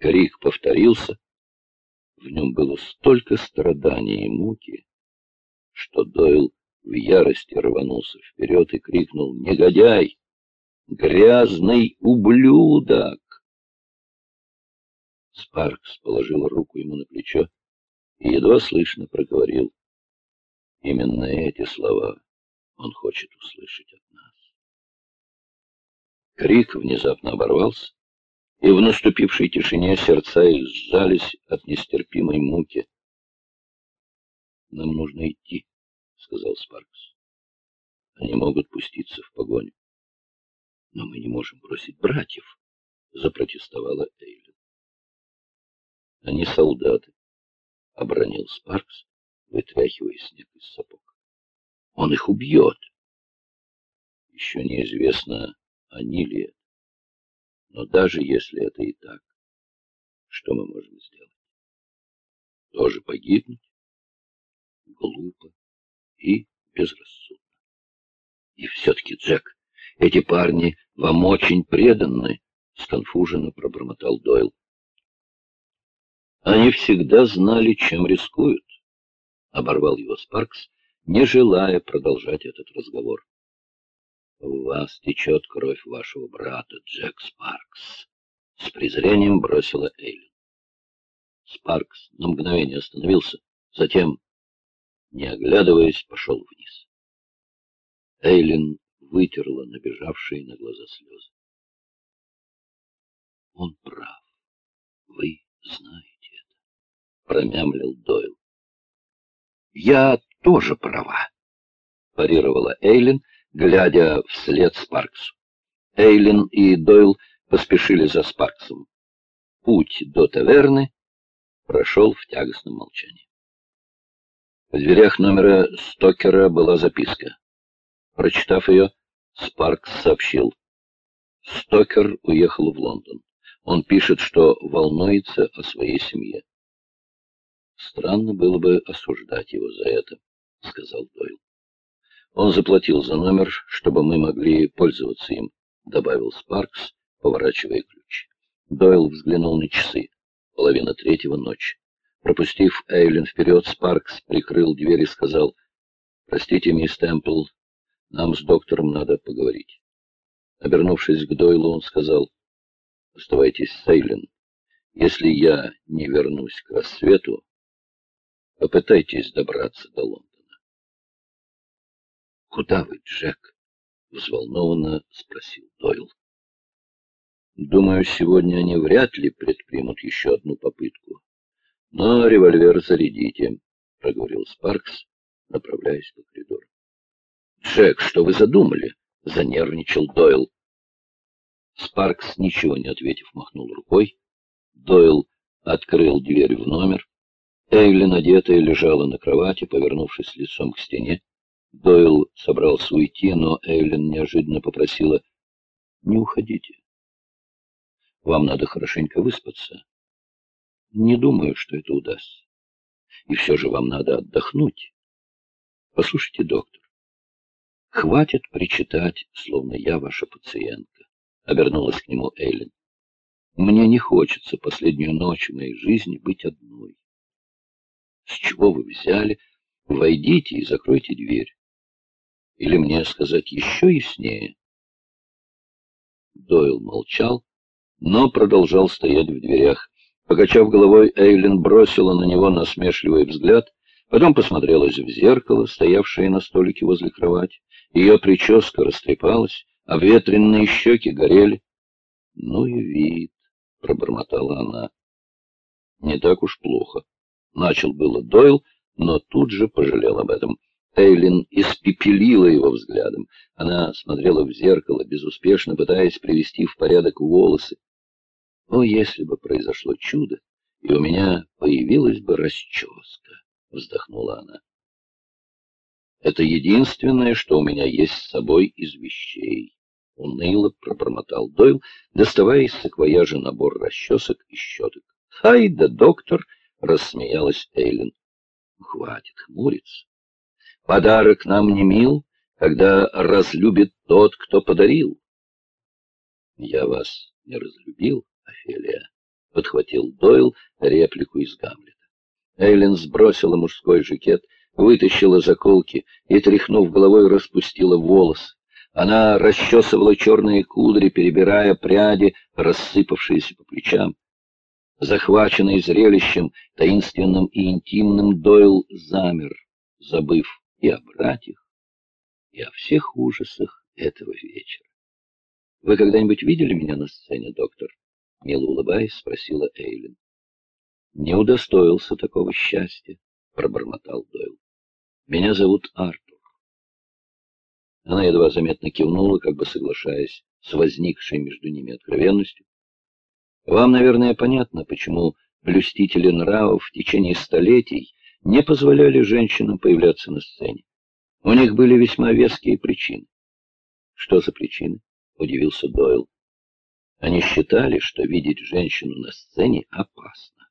Крик повторился. В нем было столько страданий и муки, что Дойл в ярости рванулся вперед и крикнул «Негодяй! Грязный ублюдок!» Спаркс положил руку ему на плечо и едва слышно проговорил. Именно эти слова он хочет услышать от нас. Крик внезапно оборвался, и в наступившей тишине сердца их сжались от нестерпимой муки. «Нам нужно идти», — сказал Спаркс. «Они могут пуститься в погоню». «Но мы не можем бросить братьев», — запротестовала Эйлин. «Они солдаты», — обронил Спаркс, вытряхивая снег из сапог. «Он их убьет!» «Еще неизвестно, они ли. Но даже если это и так, что мы можем сделать? Тоже погибнуть? Глупо и безрассудно. И все-таки, Джек, эти парни вам очень преданы, — сконфуженно пробормотал Дойл. Они всегда знали, чем рискуют, — оборвал его Спаркс, не желая продолжать этот разговор. В вас течет кровь вашего брата, Джек Спаркс. С презрением бросила Эйлин. Спаркс на мгновение остановился, затем, не оглядываясь, пошел вниз. Эйлин вытерла набежавшие на глаза слезы. Он прав. Вы знаете это, промямлил Дойл. Я тоже права, парировала Эйлин, глядя вслед Спарксу. Эйлин и Дойл поспешили за Спарксом. Путь до таверны прошел в тягостном молчании. В дверях номера Стокера была записка. Прочитав ее, Спаркс сообщил. Стокер уехал в Лондон. Он пишет, что волнуется о своей семье. Странно было бы осуждать его за это, сказал Дойл. Он заплатил за номер, чтобы мы могли пользоваться им, добавил Спаркс, поворачивая ключ. Дойл взглянул на часы. Половина третьего ночи. Пропустив Эйлин вперед, Спаркс прикрыл дверь и сказал, «Простите, мисс Темпл, нам с доктором надо поговорить». Обернувшись к Дойлу, он сказал, «Оставайтесь с Эйлин. Если я не вернусь к рассвету, попытайтесь добраться до Лондона». «Куда вы, Джек?» — взволнованно спросил Дойл. «Думаю, сегодня они вряд ли предпримут еще одну попытку. Но револьвер зарядите», — проговорил Спаркс, направляясь по коридору. «Джек, что вы задумали?» — занервничал Дойл. Спаркс, ничего не ответив, махнул рукой. Дойл открыл дверь в номер. Эйлин, одетая, лежала на кровати, повернувшись лицом к стене. Дойл собрался уйти, но Эйлин неожиданно попросила, «Не уходите. Вам надо хорошенько выспаться. Не думаю, что это удастся. И все же вам надо отдохнуть. Послушайте, доктор, хватит причитать, словно я ваша пациентка», — обернулась к нему Эйлин. «Мне не хочется последнюю ночь в моей жизни быть одной. С чего вы взяли? Войдите и закройте дверь. Или мне сказать еще яснее? Дойл молчал, но продолжал стоять в дверях. Покачав головой, Эйлин бросила на него насмешливый взгляд, потом посмотрелась в зеркало, стоявшее на столике возле кровати. Ее прическа растрепалась, а ветренные щеки горели. — Ну и вид, — пробормотала она. — Не так уж плохо. Начал было Дойл, но тут же пожалел об этом. Эйлин испепелила его взглядом. Она смотрела в зеркало, безуспешно пытаясь привести в порядок волосы. О, если бы произошло чудо, и у меня появилась бы расческа, вздохнула она. Это единственное, что у меня есть с собой из вещей. Уныло пробормотал Дойл, доставая из саквояжа набор расчесок и щеток. «Ай да, доктор!» — рассмеялась Эйлин. «Хватит хмуриться. Подарок нам не мил, когда разлюбит тот, кто подарил. Я вас не разлюбил, Офелия. — подхватил Дойл реплику из Гамлета. Эйлин сбросила мужской жакет, вытащила заколки и, тряхнув головой, распустила волосы. Она расчесывала черные кудри, перебирая пряди, рассыпавшиеся по плечам. Захваченный зрелищем, таинственным и интимным, Дойл замер, забыв и о братьях, и о всех ужасах этого вечера. «Вы когда-нибудь видели меня на сцене, доктор?» — мило улыбаясь, спросила Эйлин. «Не удостоился такого счастья», — пробормотал Дойл. «Меня зовут Артур». Она едва заметно кивнула, как бы соглашаясь с возникшей между ними откровенностью. Вам, наверное, понятно, почему блюстители нравов в течение столетий не позволяли женщинам появляться на сцене. У них были весьма веские причины. Что за причины? Удивился Дойл. Они считали, что видеть женщину на сцене опасно.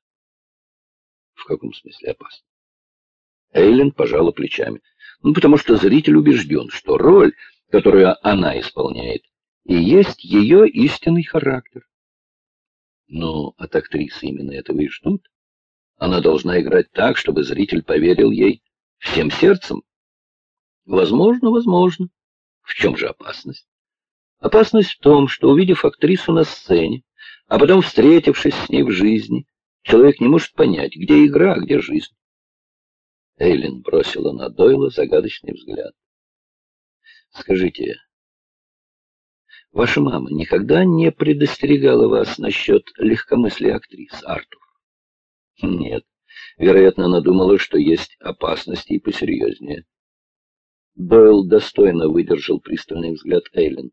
В каком смысле опасно? Эйлен пожала плечами. Ну, потому что зритель убежден, что роль, которую она исполняет, и есть ее истинный характер. Но от актрисы именно этого и ждут. Она должна играть так, чтобы зритель поверил ей всем сердцем. Возможно, возможно. В чем же опасность? Опасность в том, что, увидев актрису на сцене, а потом встретившись с ней в жизни, человек не может понять, где игра, а где жизнь. Эйлин бросила на Дойла загадочный взгляд. «Скажите, ваша мама никогда не предостерегала вас насчет легкомыслия актрис, Артур?» «Нет. Вероятно, она думала, что есть опасности и посерьезнее». Дойл достойно выдержал пристальный взгляд Эйлин.